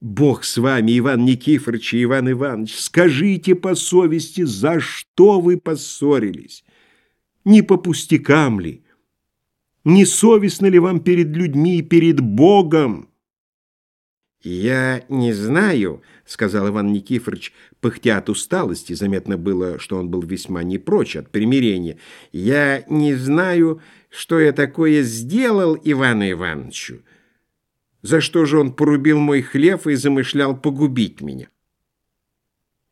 Бог с вами, Иван Никифорович и Иван Иванович, скажите по совести, за что вы поссорились? Не по пустякам ли? Не совестно ли вам перед людьми и перед Богом? «Я не знаю», — сказал Иван Никифорович, пыхтя от усталости, заметно было, что он был весьма не прочь от примирения. «Я не знаю, что я такое сделал Ивану Ивановичу. За что же он порубил мой хлев и замышлял погубить меня?»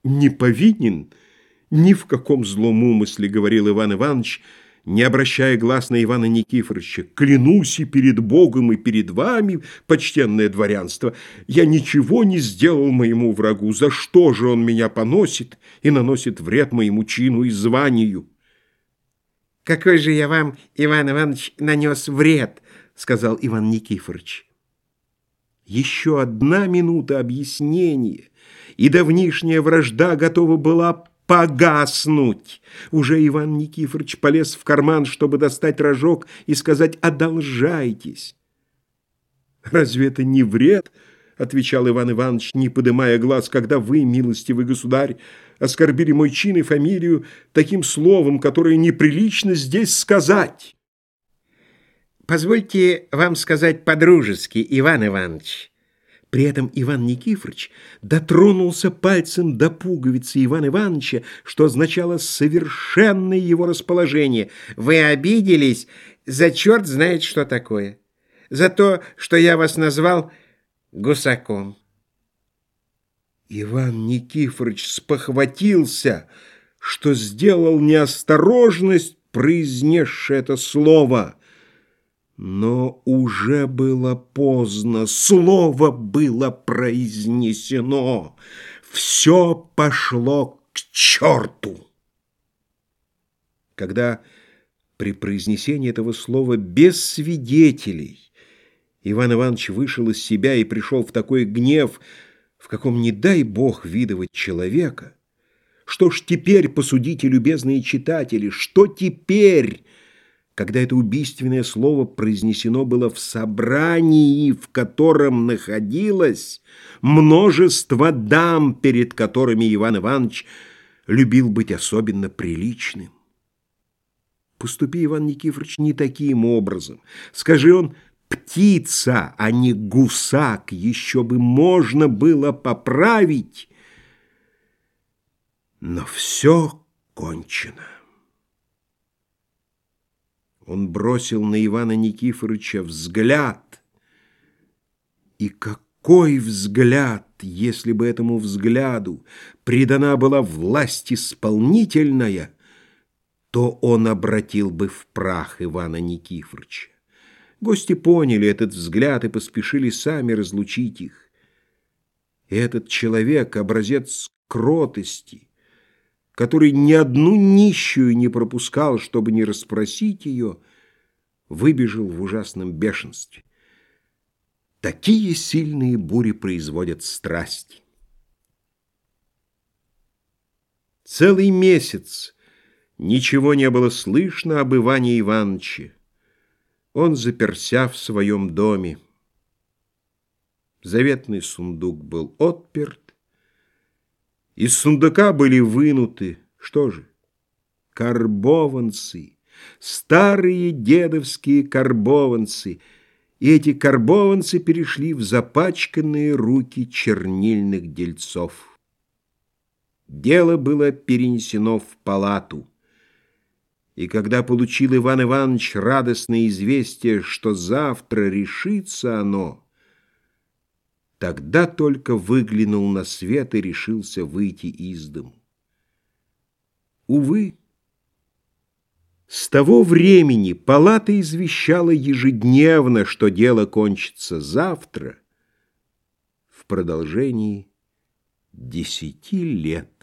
«Не повинен ни в каком злом умысле», — говорил Иван Иванович, — не обращая глаз на Ивана Никифоровича, «Клянусь и перед Богом, и перед вами, почтенное дворянство, я ничего не сделал моему врагу, за что же он меня поносит и наносит вред моему чину и званию?» «Какой же я вам, Иван Иванович, нанес вред?» — сказал Иван Никифорович. Еще одна минута объяснения, и давнишняя вражда готова была погаснуть. Уже Иван Никифорович полез в карман, чтобы достать рожок и сказать «одолжайтесь». «Разве это не вред?» — отвечал Иван Иванович, не подымая глаз, «когда вы, милостивый государь, оскорбили мой чин и фамилию таким словом, которое неприлично здесь сказать». «Позвольте вам сказать по-дружески, Иван Иванович». При этом Иван Никифорович дотронулся пальцем до пуговицы Ивана Ивановича, что означало совершенное его расположение. «Вы обиделись? За черт знает, что такое. За то, что я вас назвал гусаком». Иван Никифорович спохватился, что сделал неосторожность, произнесший это слово — но уже было поздно, слово было произнесено, все пошло к черту. Когда при произнесении этого слова без свидетелей Иван Иванович вышел из себя и пришел в такой гнев, в каком не дай Бог видывать человека, что ж теперь, посудите, любезные читатели, что теперь когда это убийственное слово произнесено было в собрании, в котором находилось множество дам, перед которыми Иван Иванович любил быть особенно приличным. Поступи, Иван Никифорович, не таким образом. Скажи он «птица», а не «гусак», еще бы можно было поправить. Но все кончено. Он бросил на Ивана Никифоровича взгляд. И какой взгляд, если бы этому взгляду придана была власть исполнительная, то он обратил бы в прах Ивана Никифоровича. Гости поняли этот взгляд и поспешили сами разлучить их. И этот человек — образец кротости, который ни одну нищую не пропускал, чтобы не расспросить ее, выбежал в ужасном бешенстве. Такие сильные бури производят страсти. Целый месяц ничего не было слышно об Иване Ивановиче. Он заперся в своем доме. Заветный сундук был отперт, из сундука были вынуты, что же, карбованцы, старые дедовские карбованцы, и эти карбованцы перешли в запачканные руки чернильных дельцов. Дело было перенесено в палату. И когда получил Иван Иванович радостное известие, что завтра решится оно, Тогда только выглянул на свет и решился выйти из дому. Увы, с того времени палата извещала ежедневно, что дело кончится завтра в продолжении десяти лет.